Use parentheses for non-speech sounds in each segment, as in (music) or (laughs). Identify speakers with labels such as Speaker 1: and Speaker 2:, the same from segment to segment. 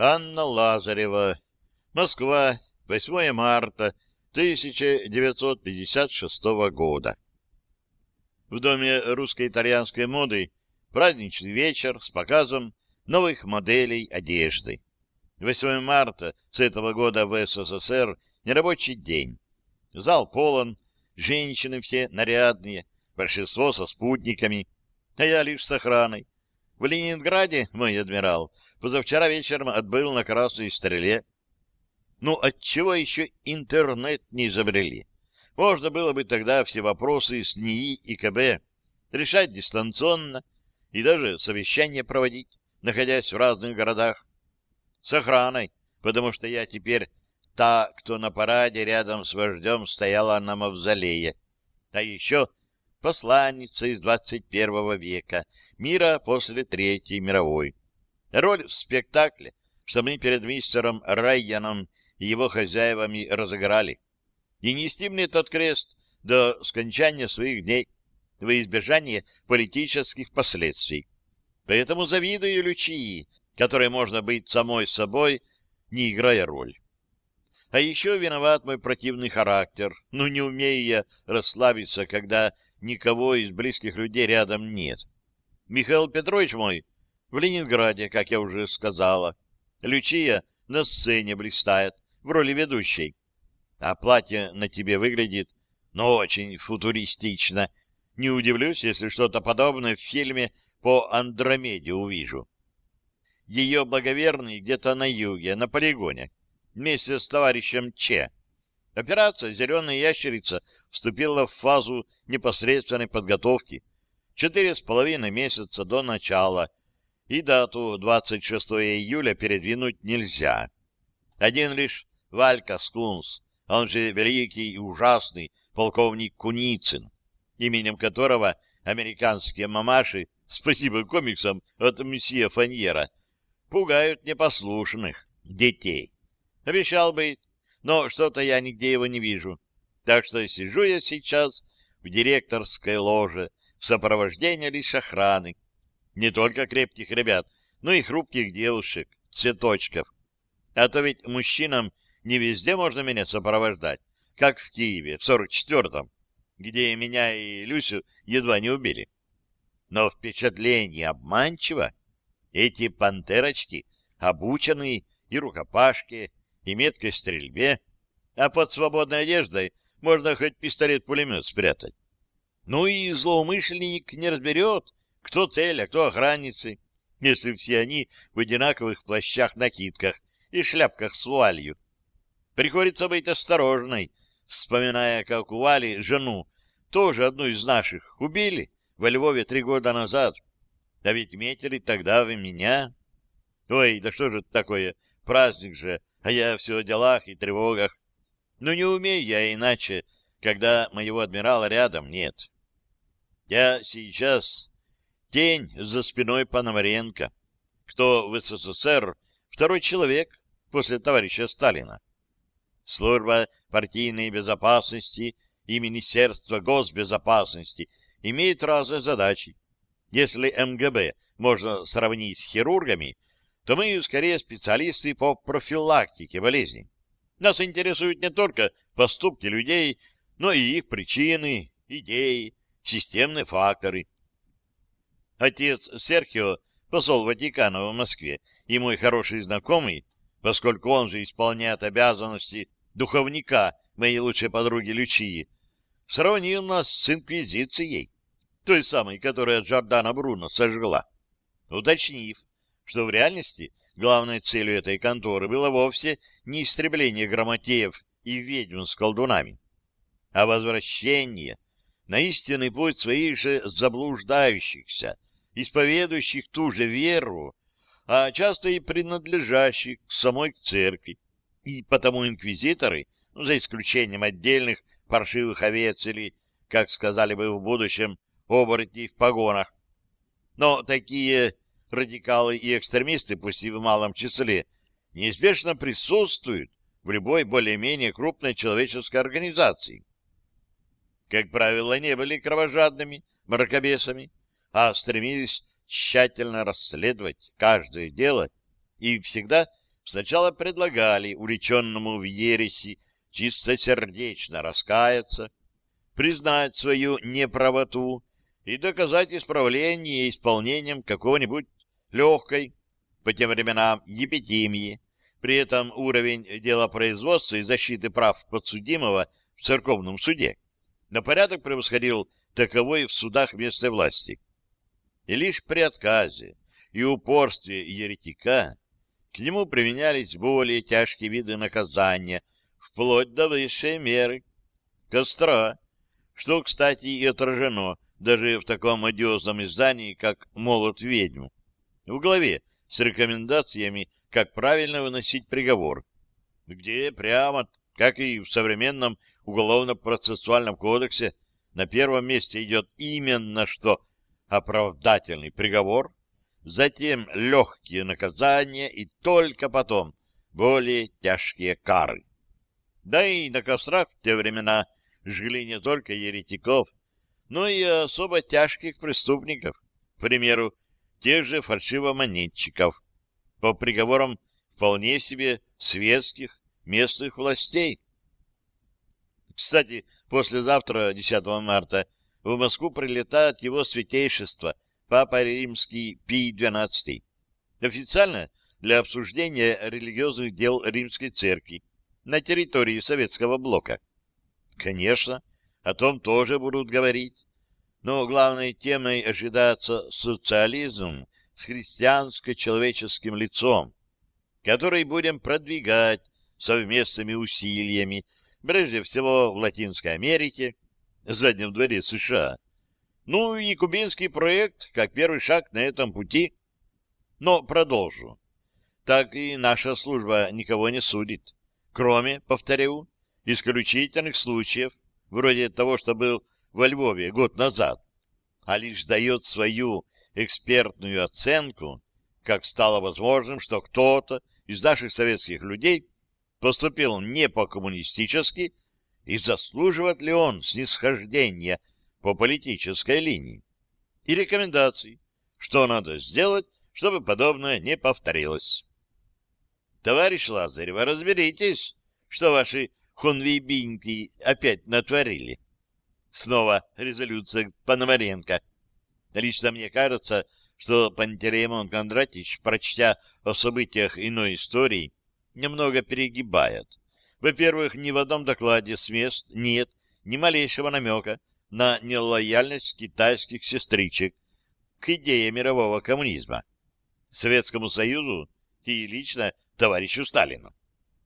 Speaker 1: Анна Лазарева. Москва. 8 марта 1956 года. В Доме русско-итальянской моды праздничный вечер с показом новых моделей одежды. 8 марта с этого года в СССР нерабочий день. Зал полон, женщины все нарядные, большинство со спутниками, а я лишь с охраной. В Ленинграде, мой адмирал, позавчера вечером отбыл на Красной Стреле. Ну, отчего еще интернет не изобрели? Можно было бы тогда все вопросы с НИИ и КБ решать дистанционно и даже совещания проводить, находясь в разных городах. С охраной, потому что я теперь та, кто на параде рядом с вождем стояла на мавзолее. А еще посланница из 21 века, мира после Третьей мировой. Роль в спектакле, что мы перед мистером Райаном и его хозяевами разыграли. И нести мне тот крест до скончания своих дней во избежание политических последствий. Поэтому завидую Лючии, которой можно быть самой собой, не играя роль. А еще виноват мой противный характер. Ну, не умею я расслабиться, когда никого из близких людей рядом нет. Михаил Петрович мой в Ленинграде, как я уже сказала. Лючия на сцене блистает в роли ведущей. А платье на тебе выглядит, ну, очень футуристично. Не удивлюсь, если что-то подобное в фильме по Андромеде увижу. Ее благоверный где-то на юге, на полигоне, вместе с товарищем Че. Операция «Зеленая ящерица» вступила в фазу непосредственной подготовки четыре с половиной месяца до начала, и дату 26 июля передвинуть нельзя. Один лишь Валька Скунс, он же великий и ужасный полковник Куницын, именем которого американские мамаши, (laughs) спасибо комиксам от месье Фаньера, пугают непослушных детей. Обещал быть, но что-то я нигде его не вижу. Так что сижу я сейчас в директорской ложе в сопровождении лишь охраны. Не только крепких ребят, но и хрупких девушек, цветочков. А то ведь мужчинам не везде можно меня сопровождать, как в Киеве, в 44-м, где меня и Люсю едва не убили. Но впечатление обманчиво. Эти пантерочки обученные и рукопашки, и меткой стрельбе, а под свободной одеждой можно хоть пистолет-пулемет спрятать. Ну и злоумышленник не разберет, кто цель, а кто охранницы, если все они в одинаковых плащах-накидках и шляпках с вуалью. Приходится быть осторожной, вспоминая, как у Вали жену, тоже одну из наших, убили во Львове три года назад. А ведь метили тогда вы меня. Ой, да что же это такое, праздник же, а я все о делах и тревогах. Но не умею я иначе, когда моего адмирала рядом нет. Я сейчас тень за спиной Пономаренко, кто в СССР второй человек после товарища Сталина. Служба партийной безопасности и Министерство госбезопасности имеют разные задачи. Если МГБ можно сравнить с хирургами, то мы скорее специалисты по профилактике болезней. Нас интересуют не только поступки людей, но и их причины, идеи, системные факторы. Отец Серхио, посол Ватикана в Москве, и мой хороший знакомый, поскольку он же исполняет обязанности духовника моей лучшей подруги Лючии, сравнил нас с инквизицией, той самой, которая Джордана Бруно сожгла, уточнив, что в реальности главной целью этой конторы было вовсе не истребление грамотеев и ведьм с колдунами, а возвращение на истинный путь своих же заблуждающихся, исповедующих ту же веру, а часто и принадлежащих к самой церкви. И потому инквизиторы, ну, за исключением отдельных паршивых овец или, как сказали бы в будущем, оборотней в погонах, но такие радикалы и экстремисты, пусть и в малом числе, неизбежно присутствуют в любой более-менее крупной человеческой организации. Как правило, не были кровожадными мракобесами, а стремились тщательно расследовать каждое дело и всегда сначала предлагали увлеченному в ереси чистосердечно раскаяться, признать свою неправоту и доказать исправление исполнением какого-нибудь легкой, по тем временам, епитимии. При этом уровень делопроизводства и защиты прав подсудимого в церковном суде на порядок превосходил таковой в судах местной власти. И лишь при отказе и упорстве еретика к нему применялись более тяжкие виды наказания, вплоть до высшей меры — костра, что, кстати, и отражено даже в таком одиозном издании, как «Молот ведьм», в главе с рекомендациями, как правильно выносить приговор, где прямо, как и в современном Уголовно-процессуальном кодексе, на первом месте идет именно что оправдательный приговор, затем легкие наказания и только потом более тяжкие кары. Да и на кострах в те времена жгли не только еретиков, но и особо тяжких преступников, к примеру, тех же фальшивомонетчиков, по приговорам вполне себе светских местных властей. Кстати, послезавтра, 10 марта, в Москву прилетает его святейшество, Папа Римский Пий XII. Официально для обсуждения религиозных дел Римской Церкви на территории Советского Блока. Конечно, о том тоже будут говорить. Но главной темой ожидается социализм с христианско-человеческим лицом, который будем продвигать совместными усилиями, прежде всего в Латинской Америке, заднем дворе США. Ну и кубинский проект, как первый шаг на этом пути. Но продолжу. Так и наша служба никого не судит. Кроме, повторю, исключительных случаев, вроде того, что был во Львове год назад, а лишь дает свою экспертную оценку, как стало возможным, что кто-то из наших советских людей поступил не по-коммунистически и заслуживает ли он снисхождения по политической линии, и рекомендаций, что надо сделать, чтобы подобное не повторилось. Товарищ Лазарев, разберитесь, что ваши хунвейбинки опять натворили. Снова резолюция Пономаренко. Лично мне кажется, что Пантелеймон Кондратич, прочтя о событиях иной истории, немного перегибает. Во-первых, ни в одном докладе с мест нет ни малейшего намека на нелояльность китайских сестричек к идее мирового коммунизма, Советскому Союзу и лично товарищу Сталину.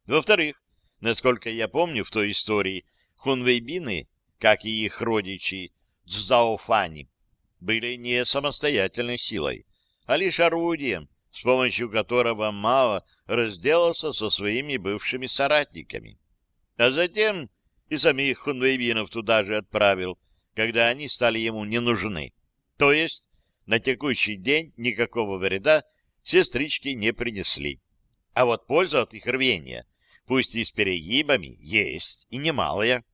Speaker 1: Во-вторых, насколько я помню в той истории, хунвейбины как и их родичи Цзаофани, были не самостоятельной силой, а лишь орудием, с помощью которого Мао разделался со своими бывшими соратниками. А затем и самих хунвейбинов туда же отправил, когда они стали ему не нужны. То есть на текущий день никакого вреда сестрички не принесли. А вот польза от их рвения, пусть и с перегибами, есть, и немалая.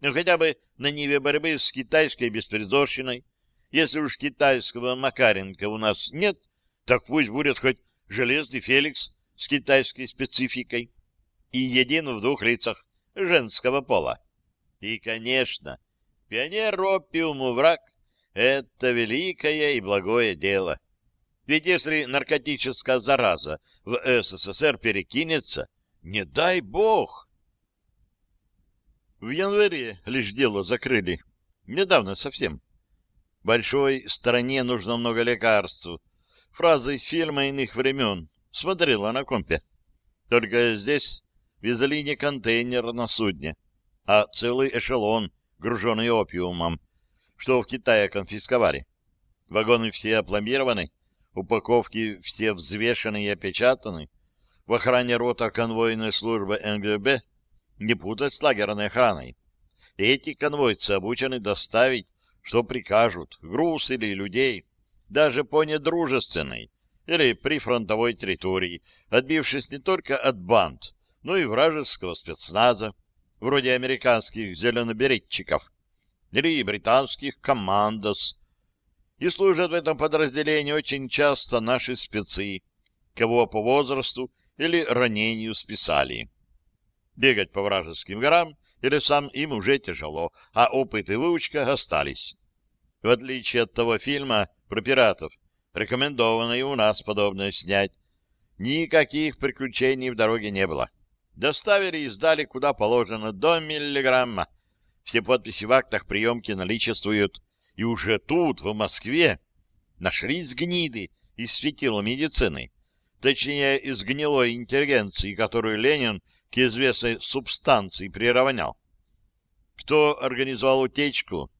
Speaker 1: Ну, хотя бы на ниве борьбы с китайской беспредорщиной. Если уж китайского Макаренко у нас нет, так пусть будет хоть железный Феликс с китайской спецификой и един в двух лицах женского пола. И, конечно, пионер опиуму враг — это великое и благое дело. Ведь если наркотическая зараза в СССР перекинется, не дай бог, в январе лишь дело закрыли. Недавно совсем. Большой стране нужно много лекарств. Фраза из фильма иных времен. Смотрела на компе. Только здесь везли не контейнер на судне, а целый эшелон, груженный опиумом, что в Китае конфисковали. Вагоны все опломбированы, упаковки все взвешены и опечатаны. В охране рота конвойной службы НГБ не путать с лагерной охраной. Эти конвойцы обучены доставить, что прикажут, груз или людей, даже по недружественной или прифронтовой территории, отбившись не только от банд, но и вражеского спецназа, вроде американских зеленоберетчиков или британских командос. И служат в этом подразделении очень часто наши спецы, кого по возрасту или ранению списали. Бегать по вражеским горам и лесам им уже тяжело, а опыт и выучка остались. В отличие от того фильма про пиратов, рекомендовано и у нас подобное снять. Никаких приключений в дороге не было. Доставили и сдали куда положено, до миллиграмма. Все подписи в актах приемки наличествуют. И уже тут, в Москве, нашлись гниды из светила медицины. Точнее, из гнилой интеллигенции, которую Ленин к известной субстанции приравнял. Кто организовал утечку?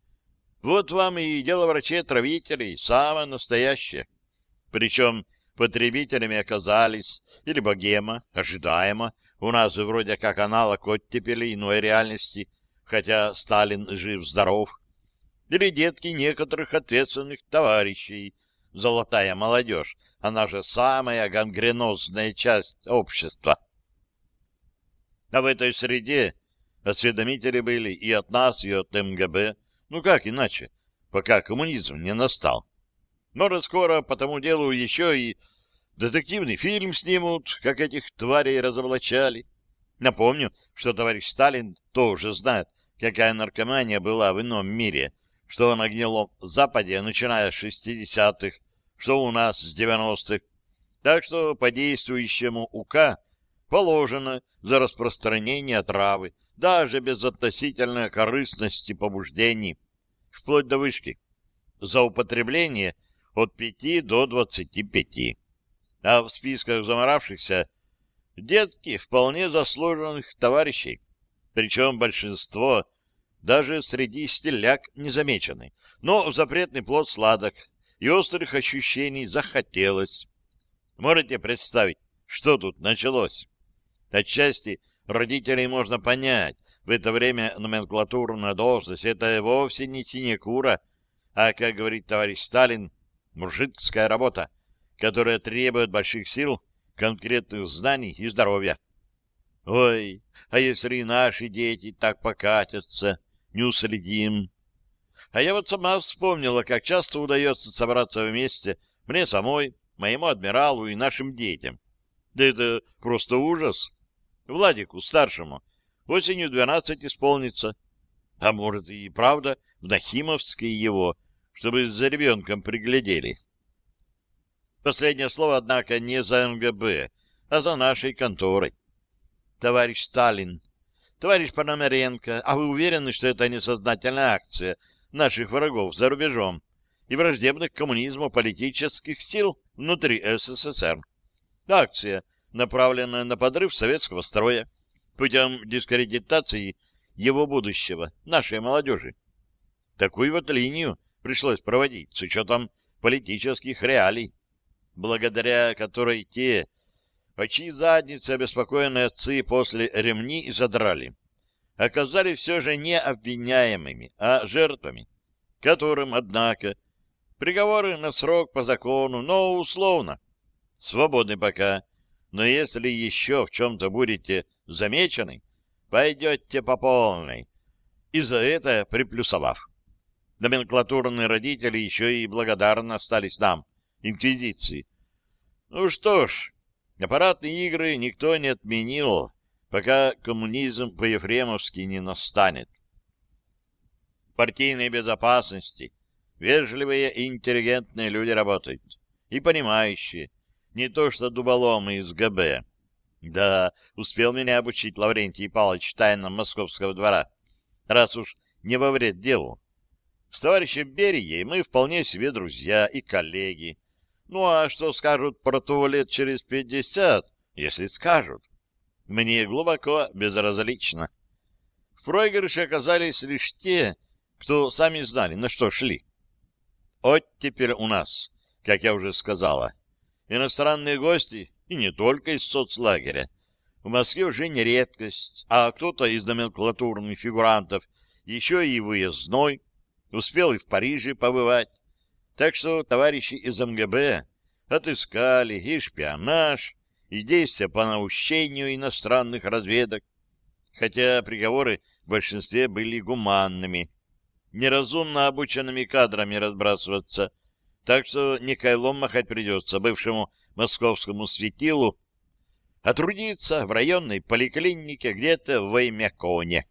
Speaker 1: Вот вам и дело врачей-травителей, самое настоящее. Причем потребителями оказались или богема, ожидаемо, у нас вроде как аналог оттепели иной реальности, хотя Сталин жив-здоров, или детки некоторых ответственных товарищей, золотая молодежь, она же самая гангренозная часть общества. А в этой среде осведомители были и от нас, и от МГБ, ну как иначе, пока коммунизм не настал. Может, скоро по тому делу еще и детективный фильм снимут, как этих тварей разоблачали. Напомню, что товарищ Сталин тоже знает, какая наркомания была в ином мире, что на гнилом Западе, начиная с 60-х, что у нас с 90-х. Так что по действующему УК положено за распространение травы, даже без относительной корыстности побуждений, вплоть до вышки, за употребление от 5 до 25. А в списках заморавшихся детки вполне заслуженных товарищей, причем большинство даже среди стиляк не замечены. Но запретный плод сладок, и острых ощущений захотелось. Можете представить, что тут началось? Отчасти родителей можно понять. В это время номенклатурная должность — это вовсе не синекура, а, как говорит товарищ Сталин, мужицкая работа, которая требует больших сил, конкретных знаний и здоровья. Ой, а если и наши дети так покатятся, не уследим. А я вот сама вспомнила, как часто удается собраться вместе мне самой, моему адмиралу и нашим детям. Да это просто ужас. Владику, старшему, осенью двенадцать исполнится. А может и правда в Нахимовске его, чтобы за ребенком приглядели. Последнее слово, однако, не за МГБ, а за нашей конторой. Товарищ Сталин, товарищ Пономаренко, а вы уверены, что это несознательная акция наших врагов за рубежом и враждебных коммунизму политических сил внутри СССР? Акция, направленная на подрыв советского строя путем дискредитации его будущего, нашей молодежи. Такую вот линию пришлось проводить с учетом политических реалий, благодаря которой те, по чьи задницы обеспокоенные отцы после ремни задрали, оказались все же не обвиняемыми, а жертвами, которым, однако, приговоры на срок по закону, но условно, свободны пока, но если еще в чем-то будете замечены, пойдете по полной, и за это приплюсовав. Номенклатурные родители еще и благодарны остались нам, инквизиции. Ну что ж, аппаратные игры никто не отменил, пока коммунизм по-ефремовски не настанет. партийной безопасности вежливые и интеллигентные люди работают, и понимающие, не то что дуболомы из ГБ. Да, успел меня обучить Лаврентий Павлович тайнам московского двора, раз уж не во вред делу. С товарищем Берией мы вполне себе друзья и коллеги. Ну а что скажут про туалет через пятьдесят, если скажут? Мне глубоко безразлично. В проигрыше оказались лишь те, кто сами знали, на что шли. Оттепель у нас, как я уже сказала. Иностранные гости, и не только из соцлагеря, в Москве уже не редкость, а кто-то из номенклатурных фигурантов еще и выездной, успел и в Париже побывать. Так что товарищи из МГБ отыскали и шпионаж, и действия по наущению иностранных разведок, хотя приговоры в большинстве были гуманными, неразумно обученными кадрами разбрасываться, так что не кайлом махать придется бывшему московскому светилу, а трудиться в районной поликлинике где-то в Ваймяконе.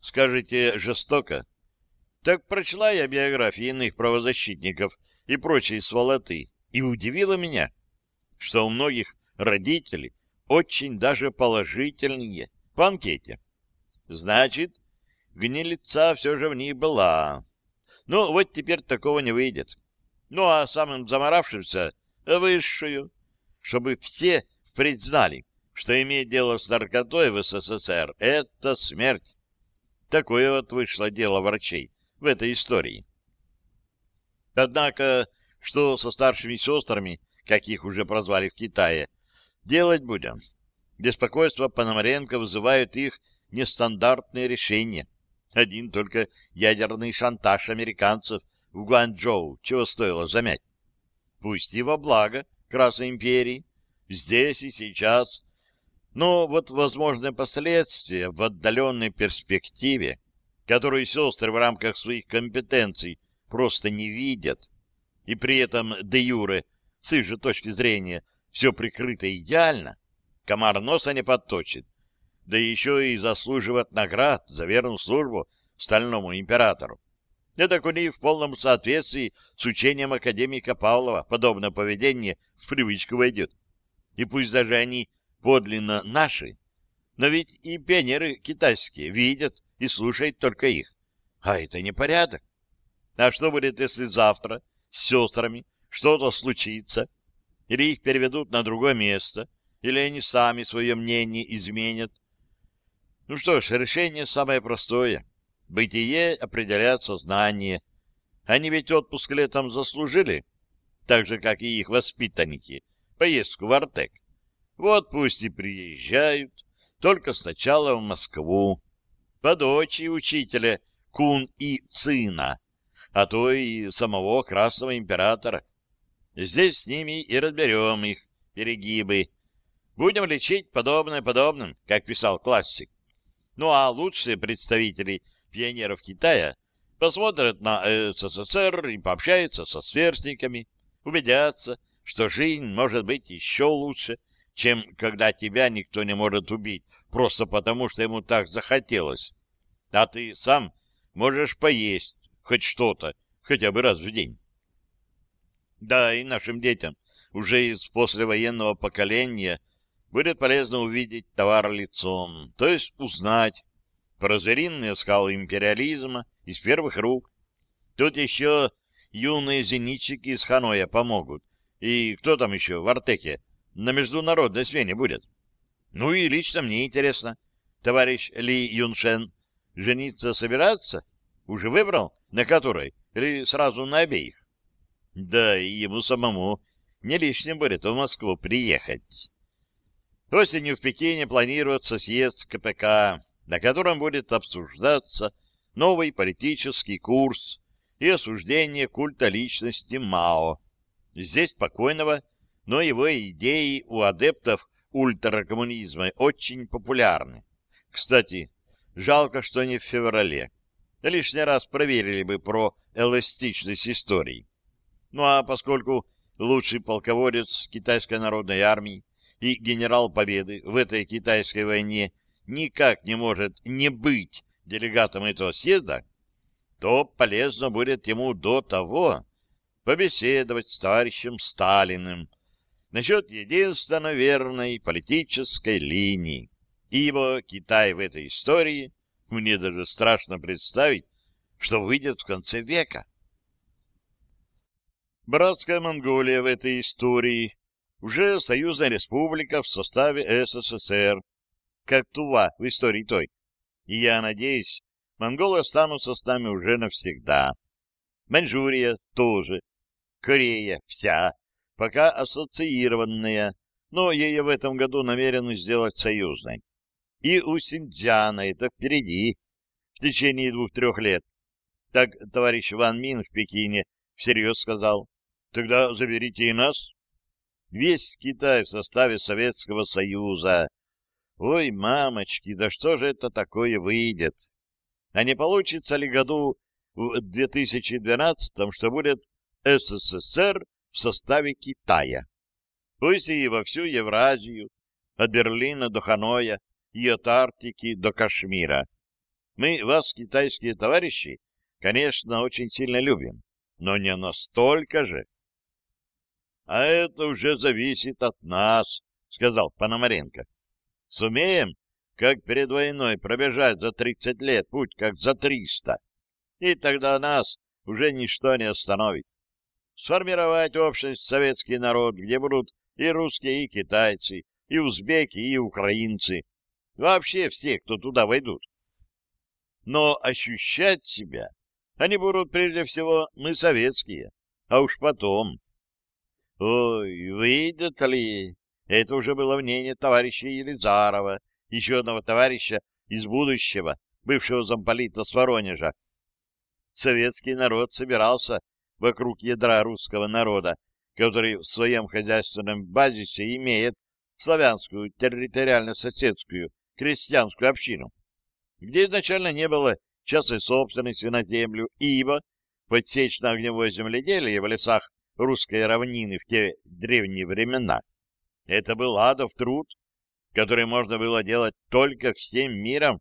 Speaker 1: Скажете, жестоко? Так прочла я биографии иных правозащитников и прочие сволоты, и удивило меня, что у многих родителей очень даже положительные по анкете. Значит, гнилица все же в них была. Ну, вот теперь такого не выйдет. Ну, а самым заморавшимся — высшую, чтобы все впредь знали, что иметь дело с наркотой в СССР — это смерть. Такое вот вышло дело врачей в этой истории. Однако, что со старшими сестрами, как их уже прозвали в Китае, делать будем? Беспокойство Пономаренко вызывают их нестандартные решения. Один только ядерный шантаж американцев в Гуанчжоу чего стоило замять. Пусть и во благо Красной империи, здесь и сейчас, но вот возможные последствия в отдаленной перспективе, которую сестры в рамках своих компетенций просто не видят, и при этом де юре, с их же точки зрения, все прикрыто идеально, комар носа не подточит, да еще и заслуживает наград за верную службу стальному императору. Это у них в полном соответствии с учением академика Павлова подобное поведение в привычку войдет. И пусть даже они подлинно наши, но ведь и пионеры китайские видят и слушают только их. А это не порядок. А что будет, если завтра с сестрами что-то случится, или их переведут на другое место, или они сами свое мнение изменят, ну что ж, решение самое простое. Бытие определяет сознание. Они ведь отпуск летом заслужили, так же, как и их воспитанники, поездку в Артек. Вот пусть и приезжают, только сначала в Москву, по дочи учителя Кун и Цина, а то и самого Красного Императора. Здесь с ними и разберем их перегибы. Будем лечить подобное подобным, как писал классик. Ну а лучшие представители пионеров Китая посмотрят на СССР и пообщаются со сверстниками, убедятся, что жизнь может быть еще лучше, чем когда тебя никто не может убить, просто потому, что ему так захотелось. А ты сам можешь поесть хоть что-то, хотя бы раз в день. Да, и нашим детям уже из послевоенного поколения будет полезно увидеть товар лицом, то есть узнать про звериные скалы империализма из первых рук. Тут еще юные зенитчики из Ханоя помогут. И кто там еще в Артеке на международной смене будет? Ну и лично мне интересно. Товарищ Ли Юншен жениться собирается? Уже выбрал? На которой? Или сразу на обеих? Да, и ему самому не лишним будет в Москву приехать. Осенью в Пекине планируется съезд КПК, на котором будет обсуждаться новый политический курс и осуждение культа личности Мао. Здесь спокойного, но его идеи у адептов ультракоммунизма очень популярны. Кстати, жалко, что не в феврале. Лишний раз проверили бы про эластичность истории. Ну а поскольку лучший полководец китайской народной армии и генерал Победы в этой китайской войне никак не может не быть делегатом этого съезда, то полезно будет ему до того побеседовать с товарищем Сталиным насчет единственно верной политической линии. Ибо Китай в этой истории, мне даже страшно представить, что выйдет в конце века. Братская Монголия в этой истории уже союзная республика в составе СССР, как Тува в истории той. И я надеюсь, монголы останутся с нами уже навсегда. Маньчжурия тоже. Корея вся, пока ассоциированная, но ее в этом году намерены сделать союзной. И у Синьцзяна это впереди, в течение двух-трех лет. Так товарищ Ван Мин в Пекине всерьез сказал. Тогда заберите и нас. Весь Китай в составе Советского Союза. Ой, мамочки, да что же это такое выйдет? А не получится ли году в 2012-м, что будет СССР в составе Китая? Пусть и во всю Евразию, от Берлина до Ханоя и от Арктики до Кашмира. Мы вас, китайские товарищи, конечно, очень сильно любим, но не настолько же. — А это уже зависит от нас, — сказал Пономаренко. — Сумеем, как перед войной, пробежать за тридцать лет путь, как за триста, и тогда нас уже ничто не остановит. Сформировать общность советский народ, где будут и русские, и китайцы, и узбеки, и украинцы, вообще все, кто туда войдут но ощущать себя они будут прежде всего мы советские, а уж потом. Ой, выйдет ли? Это уже было мнение товарища Елизарова, еще одного товарища из будущего, бывшего замполита с Воронежа. Советский народ собирался вокруг ядра русского народа, который в своем хозяйственном базисе имеет славянскую территориально-соседскую крестьянскую общину где изначально не было частной собственности на землю, ибо подсечно-огневое земледелие в лесах русской равнины в те древние времена — это был адов труд, который можно было делать только всем миром,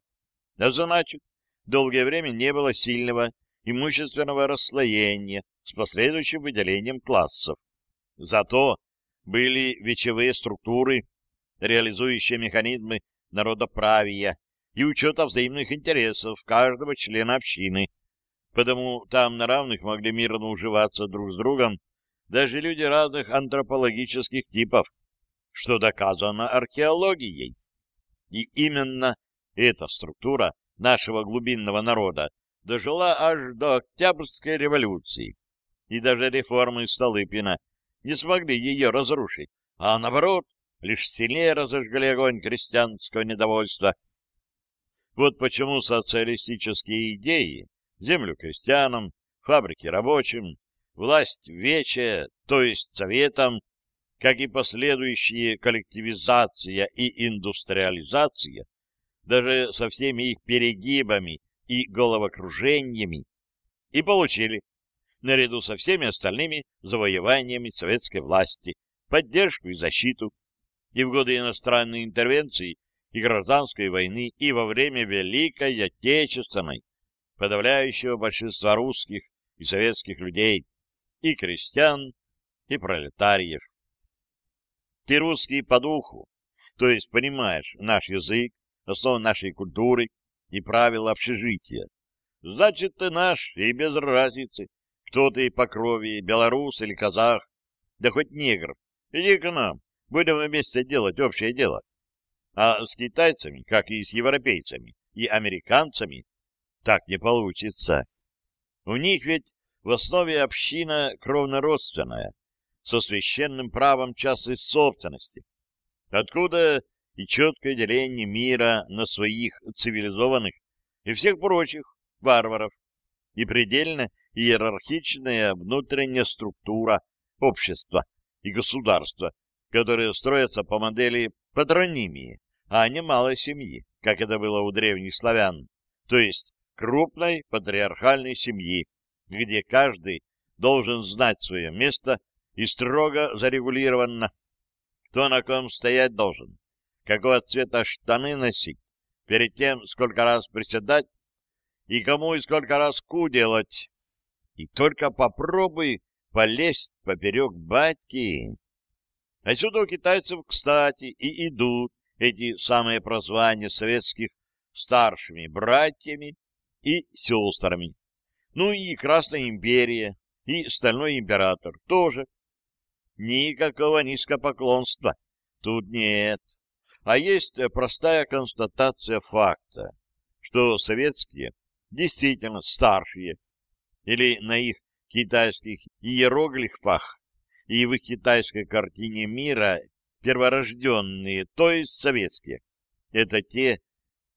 Speaker 1: а значит, долгое время не было сильного имущественного расслоения с последующим выделением классов. Зато были вечевые структуры, реализующие механизмы народоправия, и учета взаимных интересов каждого члена общины. Потому там на равных могли мирно уживаться друг с другом даже люди разных антропологических типов, что доказано археологией. И именно эта структура нашего глубинного народа дожила аж до Октябрьской революции. И даже реформы Столыпина не смогли ее разрушить, а наоборот, лишь сильнее разожгли огонь крестьянского недовольства — вот почему социалистические идеи землю крестьянам, фабрики рабочим, власть вече, то есть советам, как и последующие коллективизация и индустриализация, даже со всеми их перегибами и головокружениями, и получили, наряду со всеми остальными завоеваниями советской власти, поддержку и защиту, и в годы иностранной интервенции и гражданской войны, и во время Великой Отечественной, подавляющего большинства русских и советских людей, и крестьян, и пролетариев. Ты русский по духу, то есть понимаешь наш язык, основу нашей культуры и правила общежития. Значит, ты наш, и без разницы, кто ты по крови, белорус или казах, да хоть негр. Иди к нам, будем вместе делать общее дело. А с китайцами, как и с европейцами и американцами, так не получится. У них ведь в основе община кровнородственная, со священным правом частной собственности. Откуда и четкое деление мира на своих цивилизованных и всех прочих варваров, и предельно иерархичная внутренняя структура общества и государства, которые строятся по модели патронимии, а не малой семьи, как это было у древних славян, то есть крупной патриархальной семьи, где каждый должен знать свое место и строго зарегулированно, кто на ком стоять должен, какого цвета штаны носить, перед тем, сколько раз приседать и кому и сколько раз ку делать. И только попробуй полезть поперек батьки. Отсюда у китайцев, кстати, и идут эти самые прозвания советских старшими братьями и сестрами. Ну и Красная империя, и Стальной император тоже. Никакого низкопоклонства тут нет. А есть простая констатация факта, что советские действительно старшие, или на их китайских иероглифах и в их китайской картине мира перворожденные, то есть советские. Это те,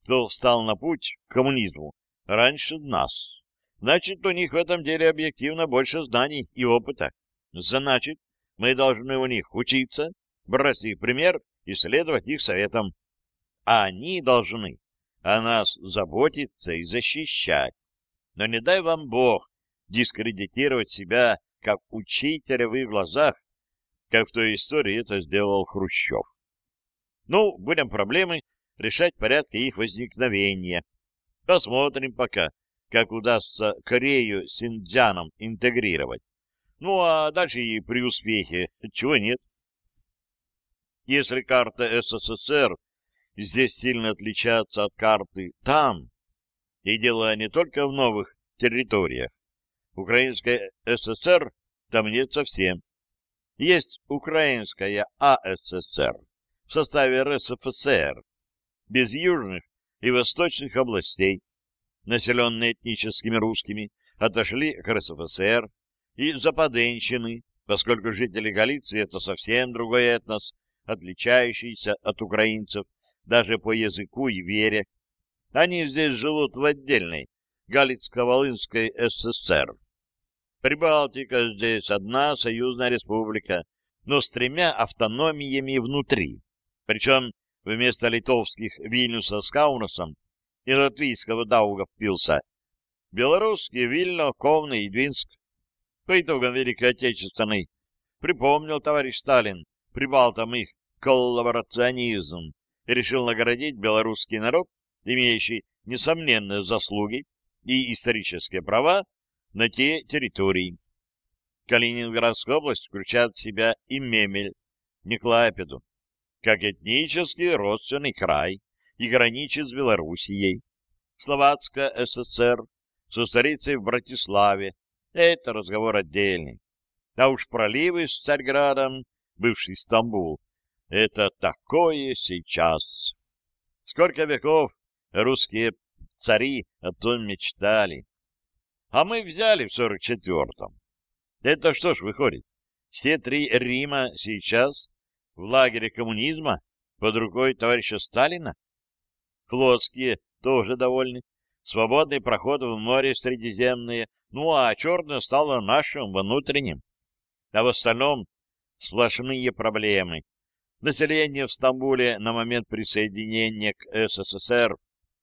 Speaker 1: кто встал на путь к коммунизму раньше нас. Значит, у них в этом деле объективно больше знаний и опыта. Значит, мы должны у них учиться, брать их пример и следовать их советам. А они должны о нас заботиться и защищать. Но не дай вам Бог дискредитировать себя как учителя в их глазах как в той истории это сделал Хрущев. Ну, будем проблемы решать порядка их возникновения. Посмотрим пока, как удастся Корею с Синьцзяном интегрировать. Ну, а дальше и при успехе, чего нет. Если карта СССР здесь сильно отличается от карты там, и дело не только в новых территориях. Украинская ССР там нет совсем. Есть Украинская АССР в составе РСФСР, без южных и восточных областей, населенные этническими русскими, отошли к РСФСР, и западенщины, поскольку жители Галиции — это совсем другой этнос, отличающийся от украинцев даже по языку и вере. Они здесь живут в отдельной Галицко-Волынской ССР. Прибалтика здесь одна союзная республика, но с тремя автономиями внутри. Причем вместо литовских Вильнюса с Каунасом и латвийского Даугавпилса белорусские Вильно, Ковны и Двинск. По итогам Великой Отечественной припомнил товарищ Сталин прибалтам их коллаборационизм и решил наградить белорусский народ, имеющий несомненные заслуги и исторические права на те территории. Калининградская область включает в себя и Мемель, Неклайпеду, как этнический родственный край и граничит с Белоруссией. Словацкая ССР со столицей в Братиславе — это разговор отдельный. А уж проливы с Царьградом, бывший Стамбул, это такое сейчас. Сколько веков русские цари о том мечтали. А мы взяли в сорок четвертом. Это что ж выходит? Все три Рима сейчас в лагере коммунизма под рукой товарища Сталина? Флотские тоже довольны. Свободный проход в море Средиземное, ну а черное стало нашим внутренним. А в остальном сплошные проблемы. Население в Стамбуле на момент присоединения к СССР,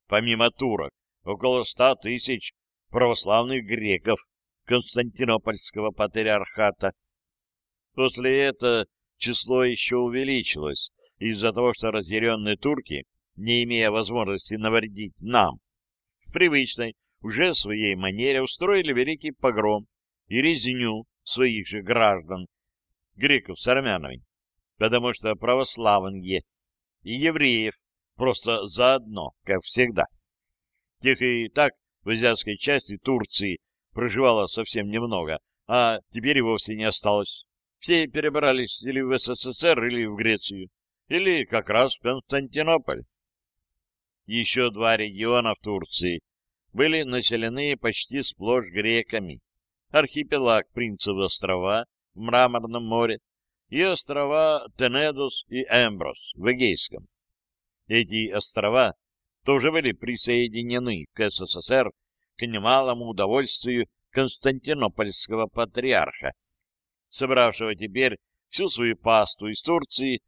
Speaker 1: помимо турок, около ста тысяч православных греков Константинопольского патриархата. После этого число еще увеличилось из-за того, что разъяренные турки, не имея возможности навредить нам, в привычной, уже своей манере устроили великий погром и резню своих же граждан, греков с армянами, потому что православные и евреев просто заодно, как всегда. Тех и так в азиатской части Турции проживало совсем немного, а теперь и вовсе не осталось. Все перебрались или в СССР, или в Грецию, или как раз в Константинополь. Еще два региона в Турции были населены почти сплошь греками. Архипелаг Принцевы острова в Мраморном море и острова Тенедос и Эмброс в Эгейском. Эти острова тоже были присоединены к СССР к немалому удовольствию Константинопольского патриарха, собравшего теперь всю свою пасту из Турции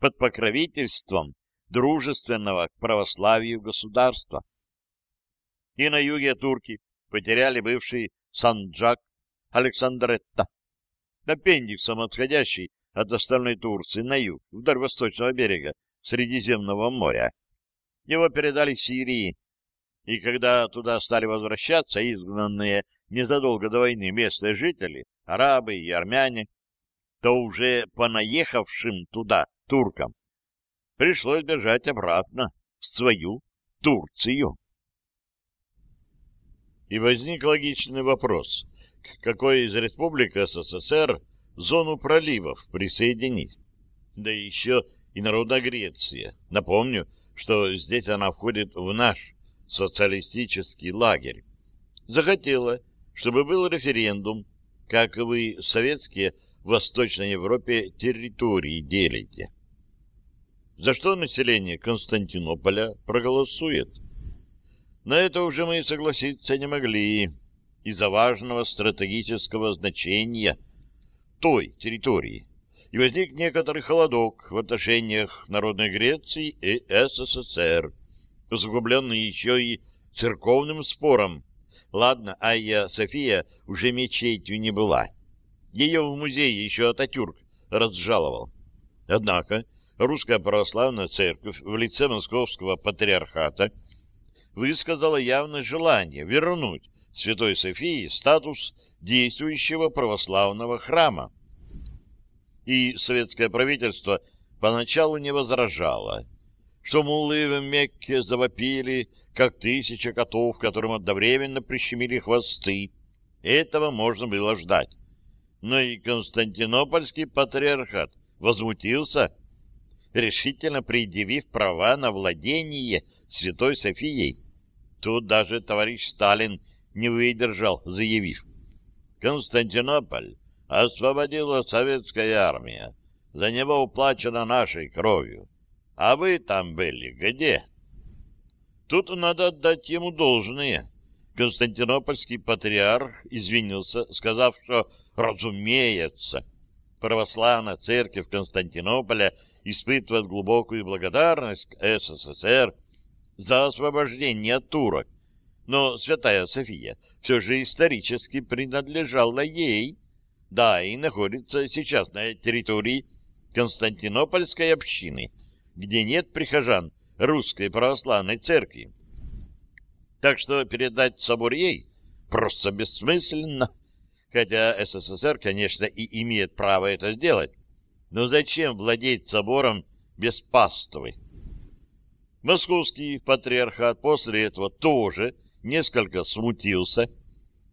Speaker 1: под покровительством дружественного к православию государства. И на юге турки потеряли бывший Санджак, Александретта, аппендиксом отходящий от остальной Турции на юг, вдоль восточного берега Средиземного моря. Его передали Сирии, и когда туда стали возвращаться изгнанные незадолго до войны местные жители, арабы и армяне, то уже понаехавшим туда туркам пришлось бежать обратно в свою Турцию. И возник логичный вопрос, к какой из республик СССР зону проливов присоединить? Да еще и Народная Греция. Напомню, что здесь она входит в наш социалистический лагерь. Захотела, чтобы был референдум, как вы, советские, в Восточной Европе территории делите. За что население Константинополя проголосует? На это уже мы согласиться не могли из-за важного стратегического значения той территории. И возник некоторый холодок в отношениях Народной Греции и СССР, усугубленный еще и церковным спором. Ладно, Айя София уже мечетью не была. Ее в музее еще Ататюрк разжаловал. Однако Русская Православная Церковь в лице Московского Патриархата высказала явное желание вернуть Святой Софии статус действующего православного храма. И советское правительство поначалу не возражало, что мулы в Мекке завопили, как тысяча котов, которым одновременно прищемили хвосты. Этого можно было ждать. Но и Константинопольский патриархат возмутился, решительно предъявив права на владение Святой Софией. Тут даже товарищ Сталин не выдержал, заявив. Константинополь освободила советская армия. За него уплачено нашей кровью. А вы там были где? Тут надо отдать ему должное. Константинопольский патриарх извинился, сказав, что, разумеется, православная церковь Константинополя испытывает глубокую благодарность к СССР за освобождение турок. Но Святая София все же исторически принадлежала ей, да, и находится сейчас на территории Константинопольской общины, где нет прихожан русской православной церкви. Так что передать собор ей просто бессмысленно, хотя СССР, конечно, и имеет право это сделать. Но зачем владеть собором без паствы? Московский патриархат после этого тоже несколько смутился,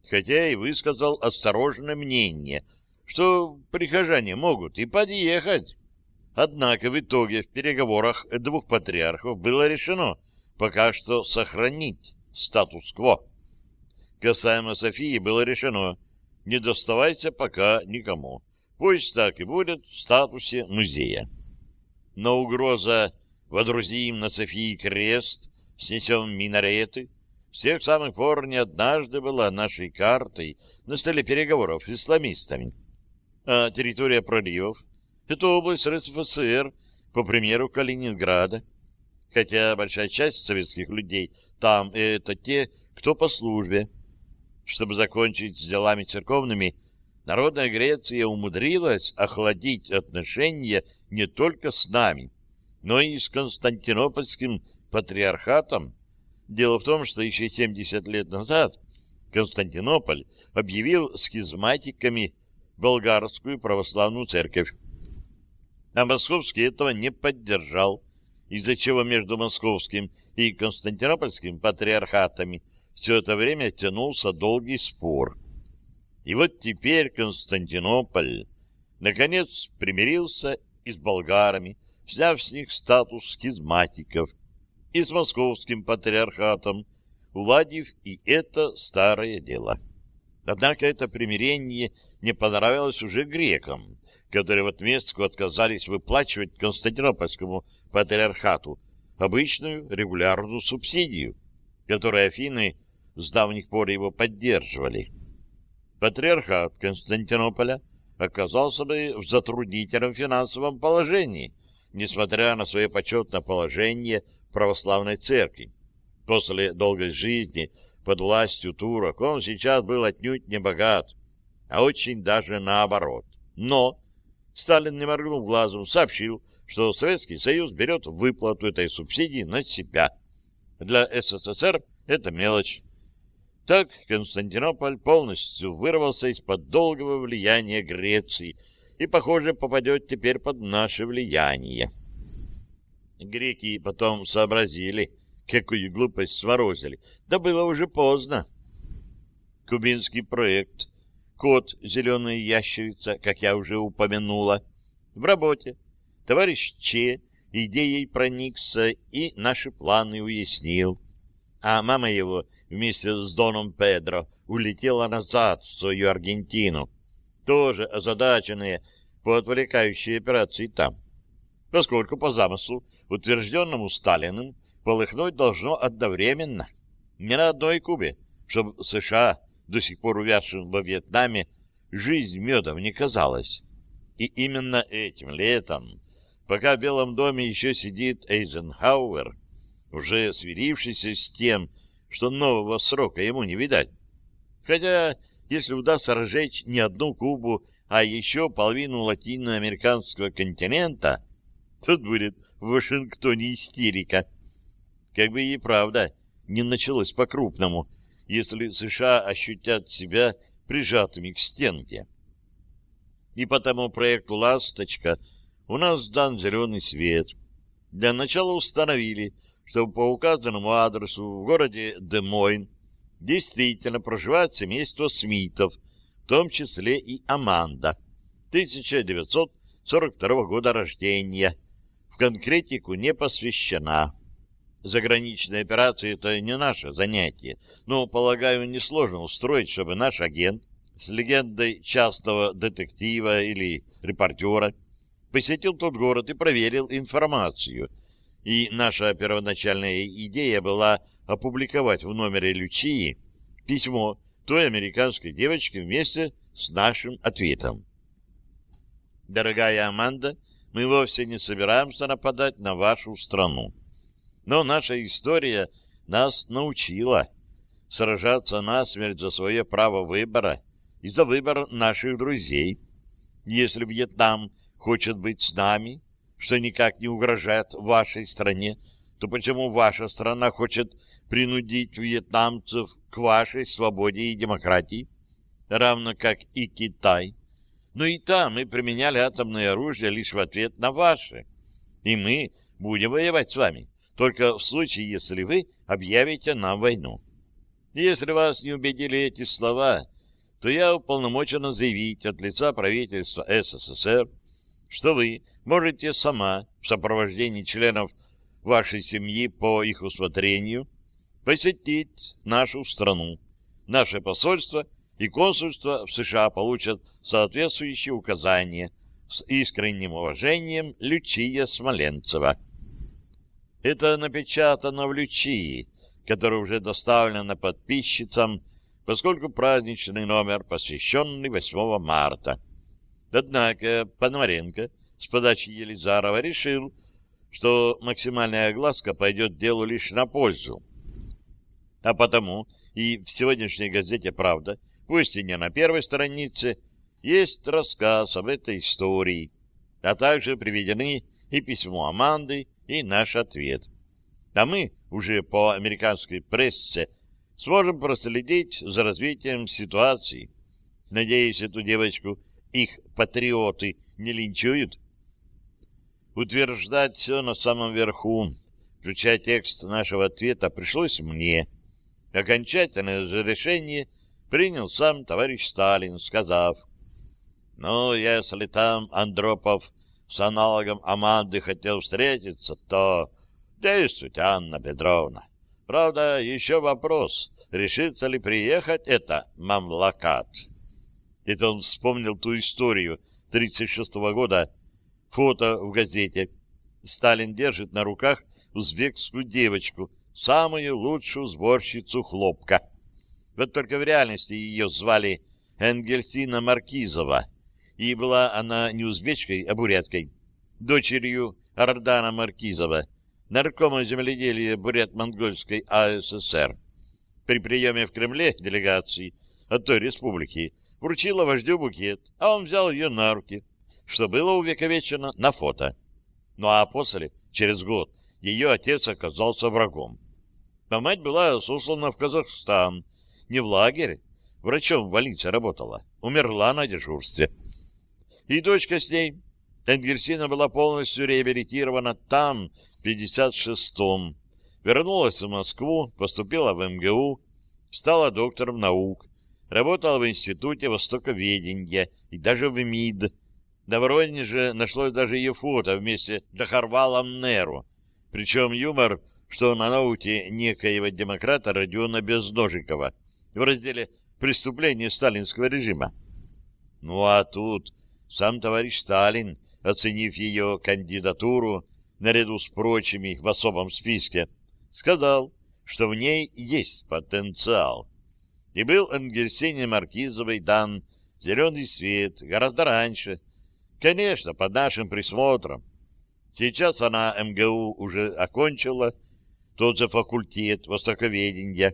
Speaker 1: хотя и высказал осторожное мнение, что прихожане могут и подъехать. Однако в итоге в переговорах двух патриархов было решено пока что сохранить статус-кво. Касаемо Софии было решено не доставайте пока никому. Пусть так и будет в статусе музея. Но угроза «водрузим на Софии крест, снесем минареты» с тех самых пор не однажды была нашей картой на столе переговоров с исламистами. А территория проливов — это область РСФСР, по примеру Калининграда. Хотя большая часть советских людей там — это те, кто по службе. Чтобы закончить с делами церковными, Народная Греция умудрилась охладить отношения не только с нами, но и с Константинопольским патриархатом, Дело в том, что еще 70 лет назад Константинополь объявил схизматиками болгарскую православную церковь. А Московский этого не поддержал, из-за чего между Московским и Константинопольским патриархатами все это время тянулся долгий спор. И вот теперь Константинополь наконец примирился и с болгарами, сняв с них статус схизматиков – и с московским патриархатом, уладив и это старое дело. Однако это примирение не понравилось уже грекам, которые в отместку отказались выплачивать Константинопольскому патриархату обычную регулярную субсидию, которой Афины с давних пор его поддерживали. Патриархат Константинополя оказался бы в затруднительном финансовом положении, несмотря на свое почетное положение православной церкви. После долгой жизни под властью турок он сейчас был отнюдь не богат, а очень даже наоборот. Но Сталин, не моргнув глазом, сообщил, что Советский Союз берет выплату этой субсидии на себя. Для СССР это мелочь. Так Константинополь полностью вырвался из-под долгого влияния Греции и, похоже, попадет теперь под наше влияние. Греки потом сообразили, какую глупость сморозили. Да было уже поздно. Кубинский проект «Кот зеленая ящерица», как я уже упомянула, в работе. Товарищ Че идеей проникся и наши планы уяснил. А мама его вместе с Доном Педро улетела назад в свою Аргентину, тоже озадаченные по отвлекающей операции там поскольку по замыслу, утвержденному Сталиным, полыхнуть должно одновременно. Не на одной Кубе, чтобы США, до сих пор увядшим во Вьетнаме, жизнь медом не казалась. И именно этим летом, пока в Белом доме еще сидит Эйзенхауэр, уже свирившийся с тем, что нового срока ему не видать. Хотя, если удастся разжечь не одну Кубу, а еще половину латиноамериканского континента, Тут будет в Вашингтоне истерика. Как бы и правда не началось по-крупному, если США ощутят себя прижатыми к стенке. И потому проекту «Ласточка» у нас дан зеленый свет. Для начала установили, что по указанному адресу в городе Демойн действительно проживает семейство Смитов, в том числе и Аманда, 1942 года рождения, в конкретику не посвящена. Заграничные операции — это не наше занятие, но, полагаю, несложно устроить, чтобы наш агент с легендой частного детектива или репортера посетил тот город и проверил информацию. И наша первоначальная идея была опубликовать в номере Лючии письмо той американской девочки вместе с нашим ответом. Дорогая Аманда, мы вовсе не собираемся нападать на вашу страну. Но наша история нас научила сражаться насмерть за свое право выбора и за выбор наших друзей. Если Вьетнам хочет быть с нами, что никак не угрожает вашей стране, то почему ваша страна хочет принудить вьетнамцев к вашей свободе и демократии, равно как и Китай? Но и там мы применяли атомное оружие лишь в ответ на ваше. И мы будем воевать с вами, только в случае, если вы объявите нам войну. Если вас не убедили эти слова, то я уполномочен заявить от лица правительства СССР, что вы можете сама в сопровождении членов вашей семьи по их усмотрению посетить нашу страну. Наше посольство и консульство в США получат соответствующие указания с искренним уважением Лючия Смоленцева. Это напечатано в Лючии, которая уже доставлена подписчицам поскольку праздничный номер посвященный 8 марта. Однако Пономаренко с подачи Елизарова решил, что максимальная огласка пойдет делу лишь на пользу. А потому и в сегодняшней газете «Правда», пусть и не на первой странице, есть рассказ об этой истории, а также приведены и письмо Аманды, и наш ответ. А мы уже по американской прессе сможем проследить за развитием ситуации. Надеюсь, эту девочку их патриоты не линчуют. Утверждать все на самом верху, включая текст нашего ответа, пришлось мне. Окончательное же решение принял сам товарищ Сталин, сказав, «Ну, если там Андропов с аналогом Аманды хотел встретиться, то действуйте, Анна Петровна. Правда, еще вопрос, решится ли приехать это мамлакат. Это он вспомнил ту историю 36 -го года, фото в газете. Сталин держит на руках узбекскую девочку, самую лучшую сборщицу хлопка. Вот только в реальности ее звали Энгельсина Маркизова, и была она не узбечкой, а буряткой, дочерью Ардана Маркизова, наркома земледелия Бурят-Монгольской АССР. При приеме в Кремле делегации от той республики вручила вождю букет, а он взял ее на руки, что было увековечено на фото. Ну а после, через год, ее отец оказался врагом. А мать была сослана в Казахстан, не в лагерь, врачом в больнице работала, умерла на дежурстве. И дочка с ней, Энгельсина, была полностью реабилитирована там, 56-м. Вернулась в Москву, поступила в МГУ, стала доктором наук, работала в Институте Востоковедения и даже в МИД. На Воронеже нашлось даже ее фото вместе с Джахарвалом Неру. Причем юмор, что на ноуте некоего демократа Родиона Безножикова в разделе «Преступление сталинского режима». Ну а тут сам товарищ Сталин, оценив ее кандидатуру, наряду с прочими в особом списке, сказал, что в ней есть потенциал. И был Ангельсине Маркизовой дан зеленый свет гораздо раньше, конечно, под нашим присмотром. Сейчас она МГУ уже окончила, тот же факультет востоковедения,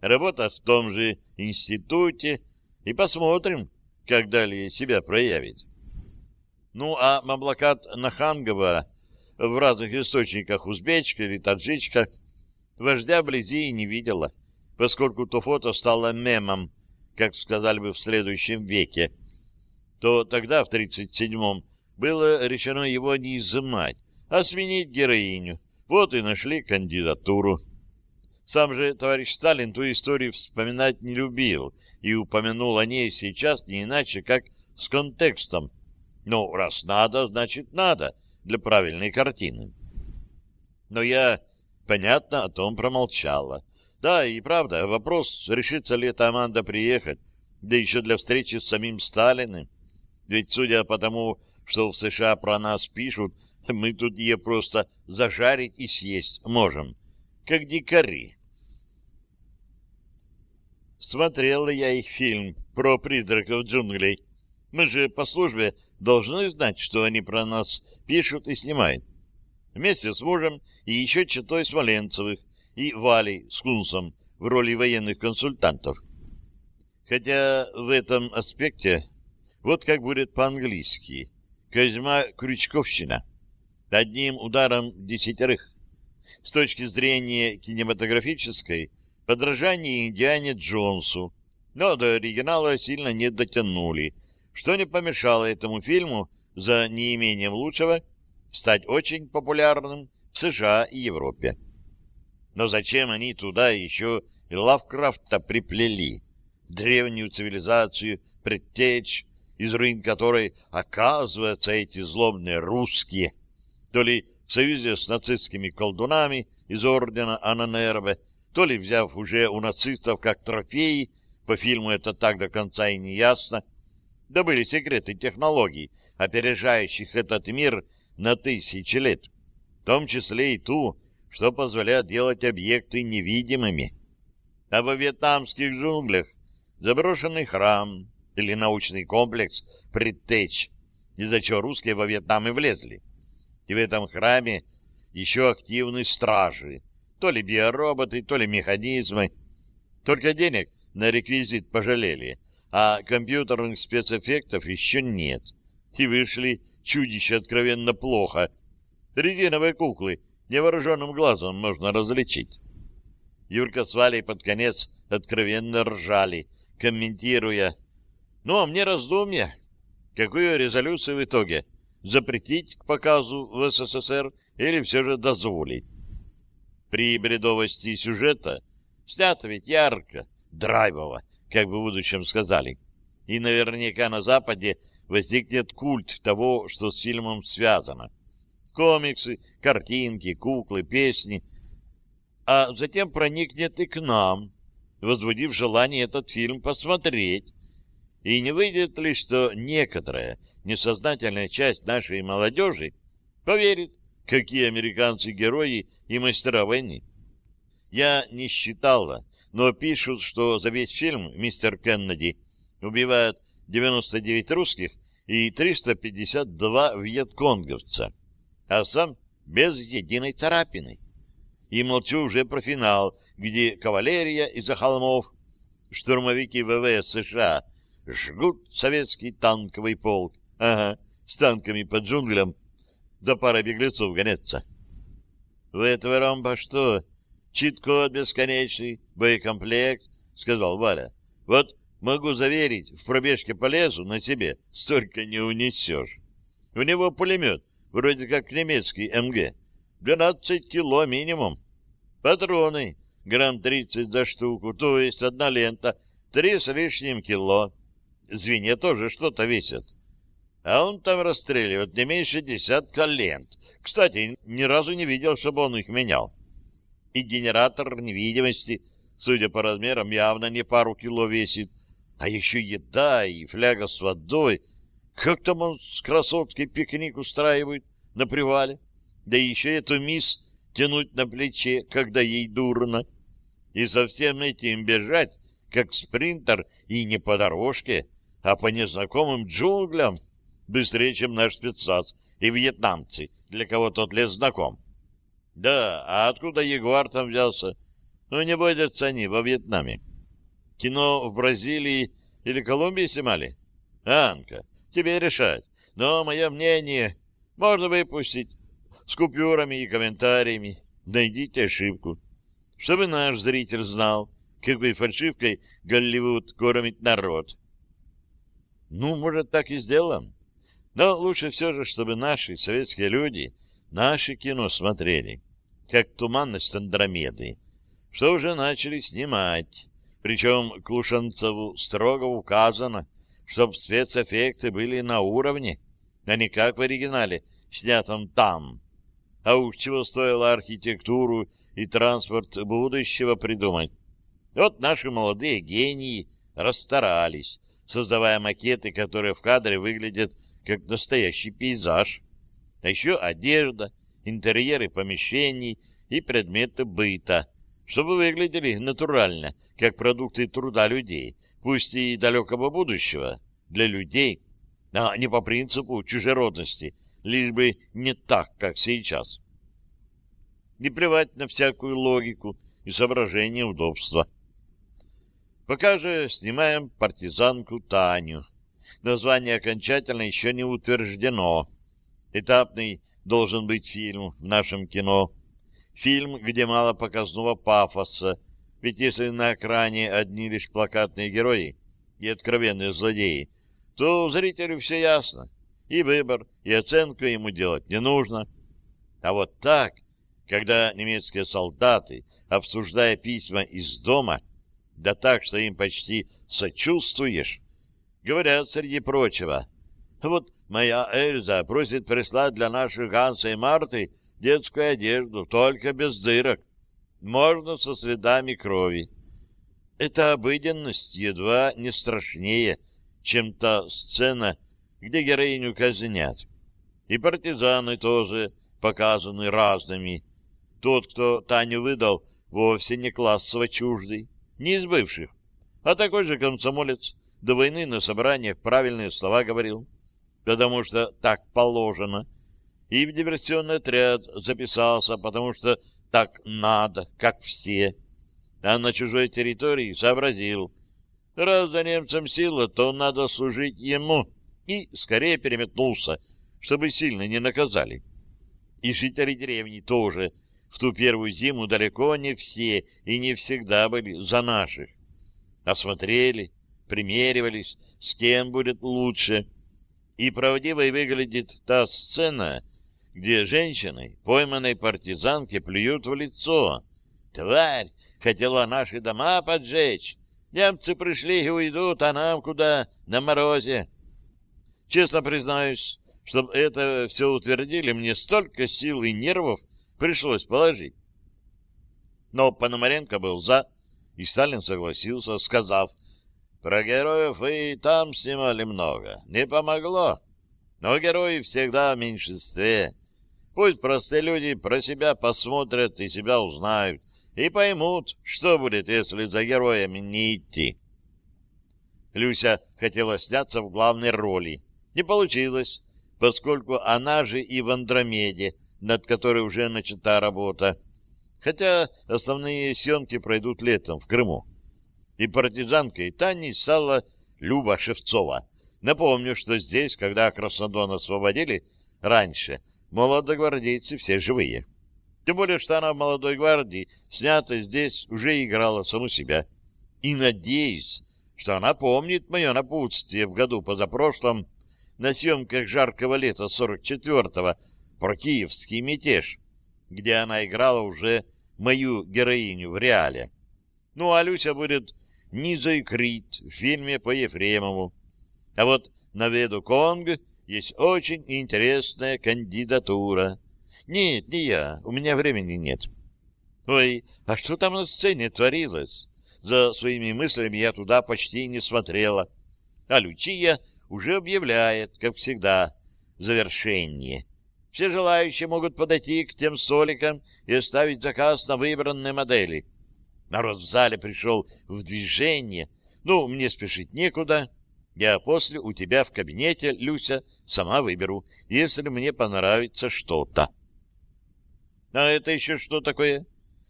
Speaker 1: работа в том же институте, и посмотрим, как далее себя проявит. Ну, а Маблакат Нахангова в разных источниках узбечка или таджичка, вождя вблизи не видела, поскольку то фото стало мемом, как сказали бы в следующем веке, то тогда, в 37-м, было решено его не изымать, а сменить героиню. Вот и нашли кандидатуру. Сам же товарищ Сталин ту историю вспоминать не любил и упомянул о ней сейчас не иначе, как с контекстом. Ну, раз надо, значит надо для правильной картины. Но я, понятно, о том промолчала. Да, и правда, вопрос, решится ли эта Аманда приехать, да еще для встречи с самим Сталиным. Ведь, судя по тому, что в США про нас пишут, (laughs) мы тут ее просто зажарить и съесть можем, как дикари. Смотрел я их фильм про призраков джунглей. Мы же по службе должны знать, что они про нас пишут и снимают. Вместе с мужем и еще читой Смоленцевых и Валей с Кунсом в роли военных консультантов. Хотя в этом аспекте вот как будет по-английски. Козьма Крючковщина. Одним ударом десятерых. С точки зрения кинематографической, подражание Индиане Джонсу, но до оригинала сильно не дотянули, что не помешало этому фильму за неимением лучшего стать очень популярным в США и Европе. Но зачем они туда еще и Лавкрафта приплели? Древнюю цивилизацию, предтечь, из руин которой, оказывается, эти злобные русские, то ли в союзе с нацистскими колдунами из ордена Ананербе, то ли взяв уже у нацистов как трофеи, по фильму это так до конца и не ясно, добыли секреты технологий, опережающих этот мир на тысячи лет, в том числе и ту, что позволяет делать объекты невидимыми. А во вьетнамских джунглях заброшенный храм, или научный комплекс предтеч, из-за чего русские во Вьетнам и влезли. И в этом храме еще активны стражи, то ли биороботы, то ли механизмы. Только денег на реквизит пожалели, а компьютерных спецэффектов еще нет. И вышли чудища откровенно плохо. Резиновые куклы невооруженным глазом можно различить. Юрка с Валей под конец откровенно ржали, комментируя ну, а мне раздумья. Какую резолюцию в итоге? Запретить к показу в СССР или все же дозволить? При бредовости сюжета снято ведь ярко, драйвово, как бы в будущем сказали. И наверняка на Западе возникнет культ того, что с фильмом связано. Комиксы, картинки, куклы, песни. А затем проникнет и к нам, возбудив желание этот фильм посмотреть и не выйдет ли, что некоторая несознательная часть нашей молодежи поверит, какие американцы герои и мастера войны? Я не считала, но пишут, что за весь фильм мистер Кеннеди убивает 99 русских и 352 вьетконговца, а сам без единой царапины. И молчу уже про финал, где кавалерия из-за холмов, штурмовики ВВС США — жгут советский танковый полк. Ага, с танками под джунглям за парой беглецов гонятся. — Вы этого ромба что? Чит-код бесконечный, боекомплект, — сказал Валя. — Вот могу заверить, в пробежке по лесу на себе столько не унесешь. У него пулемет, вроде как немецкий МГ, 12 кило минимум. Патроны, грамм 30 за штуку, то есть одна лента, три с лишним кило звенья тоже что-то весят. А он там расстреливает не меньше десятка лент. Кстати, ни разу не видел, чтобы он их менял. И генератор невидимости, судя по размерам, явно не пару кило весит. А еще еда и фляга с водой. Как там он с красоткой пикник устраивает на привале? Да еще эту мисс тянуть на плече, когда ей дурно. И со всем этим бежать, как спринтер, и не по дорожке, а по незнакомым джунглям быстрее, чем наш спецназ и вьетнамцы, для кого тот лес знаком. Да, а откуда Ягуар там взялся? Ну, не бойся они во Вьетнаме. Кино в Бразилии или Колумбии снимали? Анка, тебе решать. Но мое мнение можно выпустить. с купюрами и комментариями. Найдите ошибку. Чтобы наш зритель знал, какой фальшивкой Голливуд кормит народ. Ну, может, так и сделаем. Но лучше все же, чтобы наши советские люди наши кино смотрели, как «Туманность Андромеды», что уже начали снимать. Причем Клушанцеву строго указано, чтобы спецэффекты были на уровне, а не как в оригинале, снятом там. А уж чего стоило архитектуру и транспорт будущего придумать. Вот наши молодые гении расстарались, создавая макеты, которые в кадре выглядят как настоящий пейзаж. А еще одежда, интерьеры помещений и предметы быта, чтобы выглядели натурально, как продукты труда людей, пусть и далекого будущего, для людей, а не по принципу чужеродности, лишь бы не так, как сейчас. Не плевать на всякую логику и соображение удобства. Пока же снимаем партизанку Таню. Название окончательно еще не утверждено. Этапный должен быть фильм в нашем кино. Фильм, где мало показного пафоса, ведь если на экране одни лишь плакатные герои и откровенные злодеи, то зрителю все ясно. И выбор, и оценку ему делать не нужно. А вот так, когда немецкие солдаты, обсуждая письма из дома, да так, что им почти сочувствуешь, говорят среди прочего. Вот моя Эльза просит прислать для наших Ганса и Марты детскую одежду, только без дырок. Можно со следами крови. Эта обыденность едва не страшнее, чем та сцена, где героиню казнят. И партизаны тоже показаны разными. Тот, кто Таню выдал, вовсе не классово чуждый, не из бывших, а такой же комсомолец, до войны на собраниях правильные слова говорил, потому что так положено, и в диверсионный отряд записался, потому что так надо, как все, а на чужой территории сообразил, раз за немцем сила, то надо служить ему, и скорее переметнулся, чтобы сильно не наказали. И жители деревни тоже в ту первую зиму далеко не все и не всегда были за наших. Осмотрели, примеривались, с кем будет лучше. И правдивой выглядит та сцена, где женщины, пойманной партизанке, плюют в лицо. «Тварь! Хотела наши дома поджечь! Немцы пришли и уйдут, а нам куда? На морозе!» Честно признаюсь, чтобы это все утвердили, мне столько сил и нервов пришлось положить. Но Пономаренко был за, и Сталин согласился, сказав, «Про героев и там снимали много. Не помогло. Но герои всегда в меньшинстве. Пусть простые люди про себя посмотрят и себя узнают, и поймут, что будет, если за героями не идти». Люся хотела сняться в главной роли. Не получилось, поскольку она же и в «Андромеде», над которой уже начата работа, хотя основные съемки пройдут летом в Крыму. И партизанкой Тани стала Люба Шевцова. Напомню, что здесь, когда Краснодон освободили, раньше молодогвардейцы все живые. Тем более, что она в молодой гвардии, снята здесь, уже играла саму себя. И надеюсь, что она помнит мое напутствие в году позапрошлом на съемках «Жаркого лета» 44-го про киевский мятеж, где она играла уже мою героиню в реале. Ну, а Люся будет Низой Крит в фильме по Ефремову. А вот на Веду Конг есть очень интересная кандидатура. Нет, не я, у меня времени нет. Ой, а что там на сцене творилось? За своими мыслями я туда почти не смотрела. А Лючия уже объявляет, как всегда, завершение. Все желающие могут подойти к тем столикам и оставить заказ на выбранные модели. Народ в зале пришел в движение. Ну, мне спешить некуда. Я после у тебя в кабинете, Люся, сама выберу, если мне понравится что-то. А это еще что такое?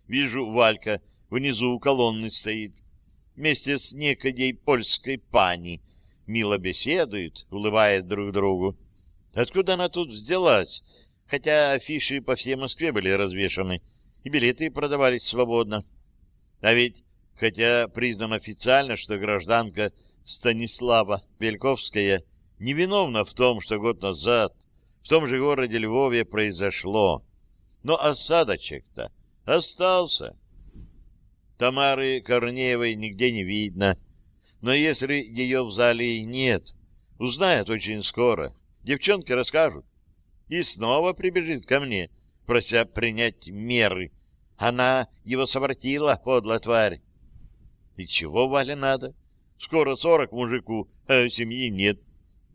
Speaker 1: Вижу, Валька внизу у колонны стоит. Вместе с некой польской пани. Мило беседуют, улыбаясь друг другу. Откуда она тут взялась? хотя афиши по всей Москве были развешаны, и билеты продавались свободно. А ведь, хотя признано официально, что гражданка Станислава Вельковская невиновна в том, что год назад в том же городе Львове произошло, но осадочек-то остался. Тамары Корнеевой нигде не видно, но если ее в зале нет, узнает очень скоро. Девчонки расскажут. И снова прибежит ко мне, прося принять меры. Она его совратила, подлая тварь. И чего Вале надо? Скоро сорок мужику, а семьи нет.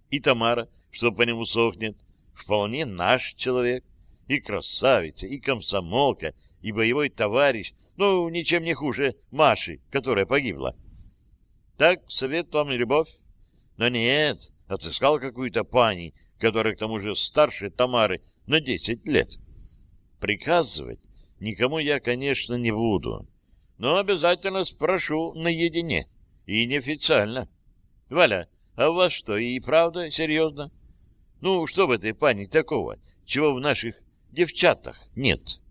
Speaker 1: И Тамара, что по нему сохнет, вполне наш человек. И красавица, и комсомолка, и боевой товарищ, ну, ничем не хуже Маши, которая погибла. Так, совет вам и любовь. Но нет, отыскал какую-то пани, которая к тому же старше Тамары на десять лет. Приказывать никому я, конечно, не буду, но обязательно спрошу наедине и неофициально. Валя, а у вас что, и правда серьезно? Ну, что в этой пани такого, чего в наших девчатах нет?»